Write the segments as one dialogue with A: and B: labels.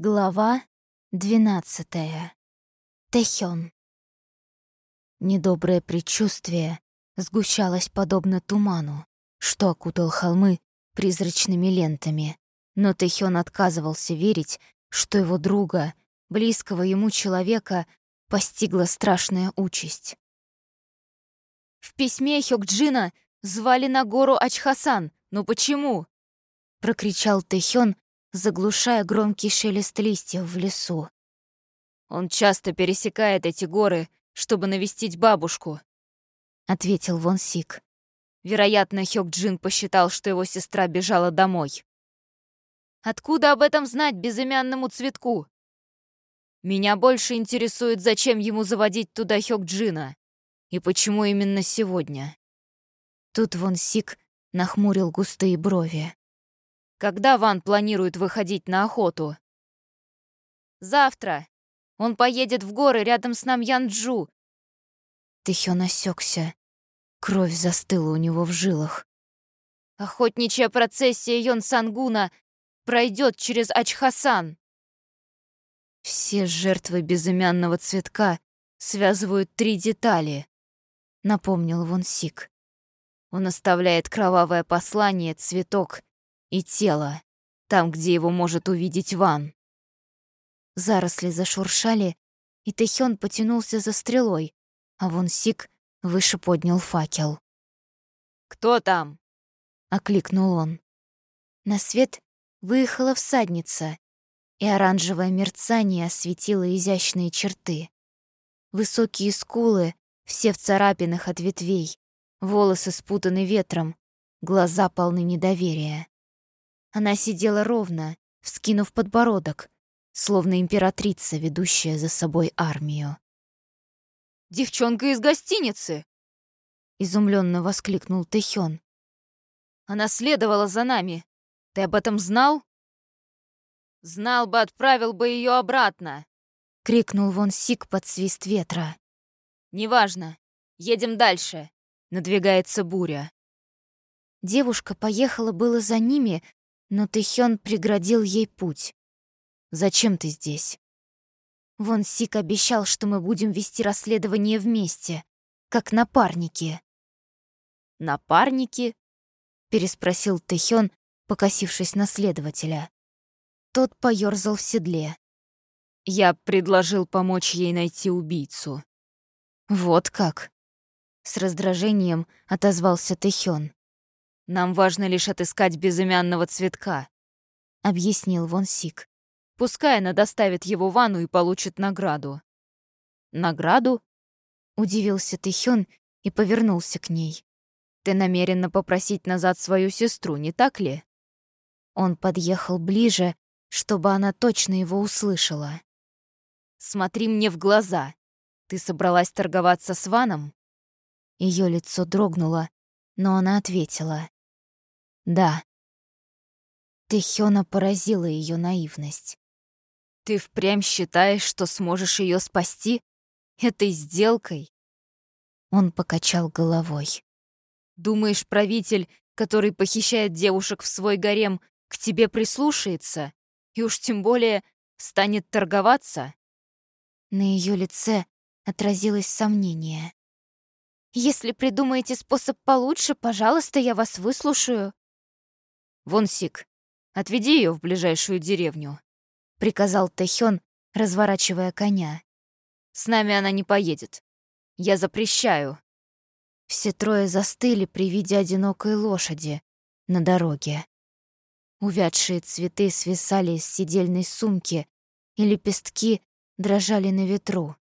A: Глава двенадцатая. Тэхён. Недоброе предчувствие сгущалось подобно туману, что окутал холмы призрачными лентами. Но Тэхён отказывался верить, что его друга, близкого ему человека, постигла страшная участь. «В письме Хёкджина звали на гору Ачхасан, но почему?» — прокричал Тэхён, заглушая громкий шелест листьев в лесу. «Он часто пересекает эти горы, чтобы навестить бабушку», — ответил Вон Сик. Вероятно, Хёк Джин посчитал, что его сестра бежала домой. «Откуда об этом знать безымянному цветку?» «Меня больше интересует, зачем ему заводить туда Хёк Джина, и почему именно сегодня». Тут Вон Сик нахмурил густые брови. Когда Ван планирует выходить на охоту? Завтра. Он поедет в горы рядом с нам Янджу. Тэхён осёкся. Кровь застыла у него в жилах. Охотничья процессия Йон Сангуна пройдет через Ачхасан. Все жертвы безымянного цветка связывают три детали, напомнил Вон Сик. Он оставляет кровавое послание, цветок и тело, там, где его может увидеть Ван. Заросли зашуршали, и Тэхён потянулся за стрелой, а Вон Сик выше поднял факел. «Кто там?» — окликнул он. На свет выехала всадница, и оранжевое мерцание осветило изящные черты. Высокие скулы, все в царапинах от ветвей, волосы спутаны ветром, глаза полны недоверия. Она сидела ровно, вскинув подбородок, словно императрица, ведущая за собой армию. «Девчонка из гостиницы!» — изумленно воскликнул Тэхён. «Она следовала за нами. Ты об этом знал?» «Знал бы, отправил бы ее обратно!» — крикнул Вон Сик под свист ветра. «Неважно. Едем дальше. Надвигается буря». Девушка поехала было за ними, но Тэхён преградил ей путь. «Зачем ты здесь?» Вон Сик обещал, что мы будем вести расследование вместе, как напарники. «Напарники?» — переспросил Тэхён, покосившись на следователя. Тот поёрзал в седле. «Я предложил помочь ей найти убийцу». «Вот как?» — с раздражением отозвался Тэхён. Нам важно лишь отыскать безымянного цветка», — объяснил Вон Сик. «Пускай она доставит его ванну и получит награду». «Награду?» — удивился Тэхён и повернулся к ней. «Ты намерена попросить назад свою сестру, не так ли?» Он подъехал ближе, чтобы она точно его услышала. «Смотри мне в глаза. Ты собралась торговаться с Ваном?» Ее лицо дрогнуло, но она ответила. Да. Тэхёна поразила ее наивность. Ты впрямь считаешь, что сможешь ее спасти этой сделкой? Он покачал головой. Думаешь, правитель, который похищает девушек в свой гарем, к тебе прислушается и уж тем более станет торговаться? На ее лице отразилось сомнение. «Если придумаете способ получше, пожалуйста, я вас выслушаю», «Вон Сик, отведи ее в ближайшую деревню», — приказал Тэхён, разворачивая коня. «С нами она не поедет. Я запрещаю». Все трое застыли при виде одинокой лошади на дороге. Увядшие цветы свисали из сидельной сумки, и лепестки дрожали на ветру.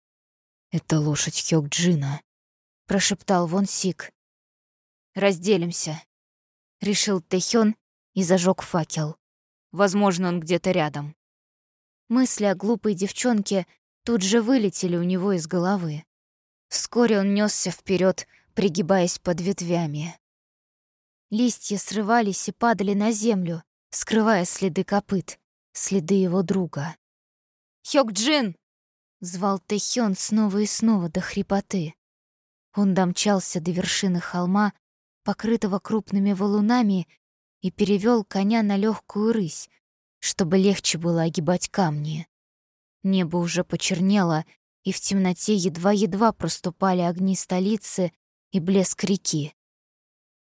A: «Это лошадь Хёк-Джина», — прошептал Вон Сик. «Разделимся», — решил Тэхён и зажег факел. Возможно, он где-то рядом. Мысли о глупой девчонке тут же вылетели у него из головы. Вскоре он несся вперед, пригибаясь под ветвями. Листья срывались и падали на землю, скрывая следы копыт, следы его друга. «Хёк-Джин!» — звал Тэхён снова и снова до хрипоты. Он домчался до вершины холма, покрытого крупными валунами и перевел коня на легкую рысь, чтобы легче было огибать камни. Небо уже почернело, и в темноте едва-едва проступали огни столицы и блеск реки.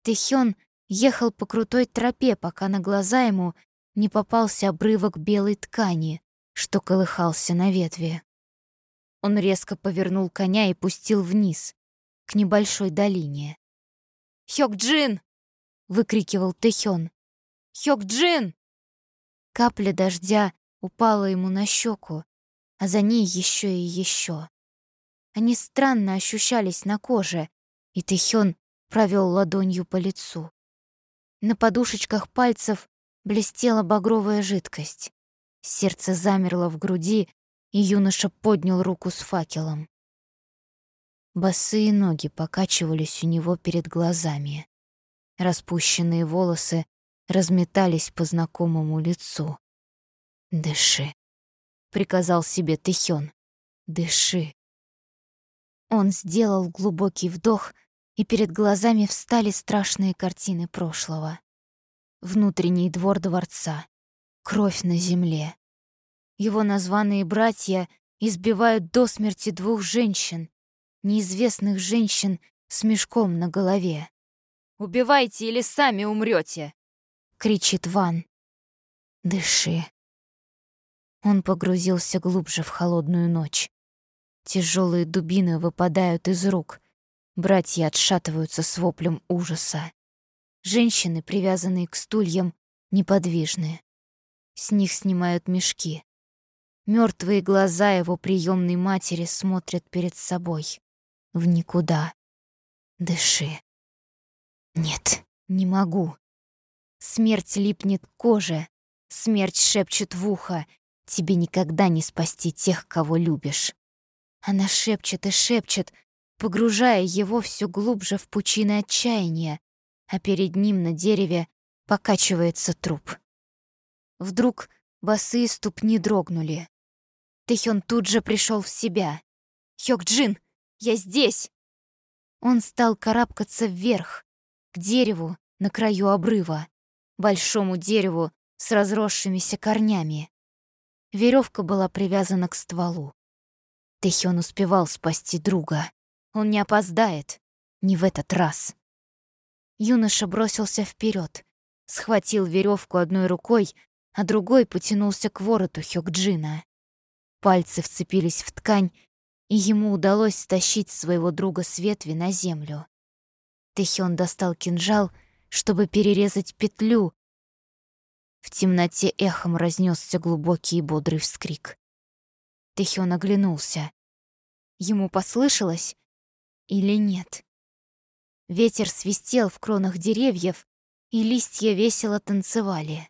A: Тэхён ехал по крутой тропе, пока на глаза ему не попался обрывок белой ткани, что колыхался на ветве. Он резко повернул коня и пустил вниз, к небольшой долине. «Хёк-Джин!» — выкрикивал Тэхён. «Хёк-Джин!» Капля дождя упала ему на щеку, а за ней еще и еще. Они странно ощущались на коже, и Тэхён провел ладонью по лицу. На подушечках пальцев блестела багровая жидкость. Сердце замерло в груди, и юноша поднял руку с факелом. Босые ноги покачивались у него перед глазами. Распущенные волосы разметались по знакомому лицу. «Дыши», — приказал себе Тэхён. «Дыши». Он сделал глубокий вдох, и перед глазами встали страшные картины прошлого. Внутренний двор дворца, кровь на земле. Его названные братья избивают до смерти двух женщин, неизвестных женщин с мешком на голове. «Убивайте или сами умрете!» — кричит Ван. «Дыши». Он погрузился глубже в холодную ночь. Тяжелые дубины выпадают из рук. Братья отшатываются с воплем ужаса. Женщины, привязанные к стульям, неподвижны. С них снимают мешки. Мертвые глаза его приемной матери смотрят перед собой в никуда. Дыши. Нет, не могу. Смерть липнет к коже, смерть шепчет в ухо. Тебе никогда не спасти тех, кого любишь. Она шепчет и шепчет, погружая его все глубже в пучины отчаяния, а перед ним на дереве покачивается труп. Вдруг босые ступни дрогнули. Тэхён тут же пришел в себя. «Хёк-Джин, я здесь!» Он стал карабкаться вверх, к дереву на краю обрыва, большому дереву с разросшимися корнями. Веревка была привязана к стволу. Тэхён успевал спасти друга. Он не опоздает, не в этот раз. Юноша бросился вперед, схватил веревку одной рукой, а другой потянулся к вороту Хёкджина. Пальцы вцепились в ткань и ему удалось стащить своего друга с ветви на землю. Тэхён достал кинжал, чтобы перерезать петлю. В темноте эхом разнесся глубокий и бодрый вскрик. Тэхён оглянулся. Ему послышалось или нет? Ветер свистел в кронах деревьев, и листья весело танцевали.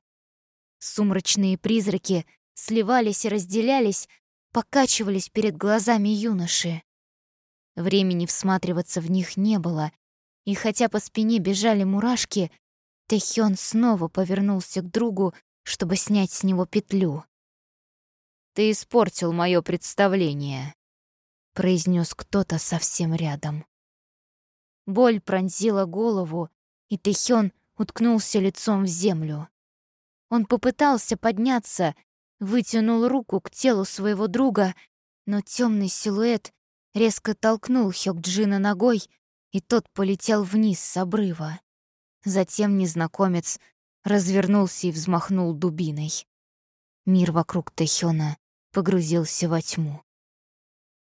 A: Сумрачные призраки сливались и разделялись, покачивались перед глазами юноши. Времени всматриваться в них не было, и хотя по спине бежали мурашки, Тэхён снова повернулся к другу, чтобы снять с него петлю. «Ты испортил мое представление», — произнес кто-то совсем рядом. Боль пронзила голову, и Тэхён уткнулся лицом в землю. Он попытался подняться, вытянул руку к телу своего друга, но темный силуэт резко толкнул Хёкджина ногой, и тот полетел вниз с обрыва. Затем незнакомец развернулся и взмахнул дубиной. Мир вокруг Тэхёна погрузился во тьму.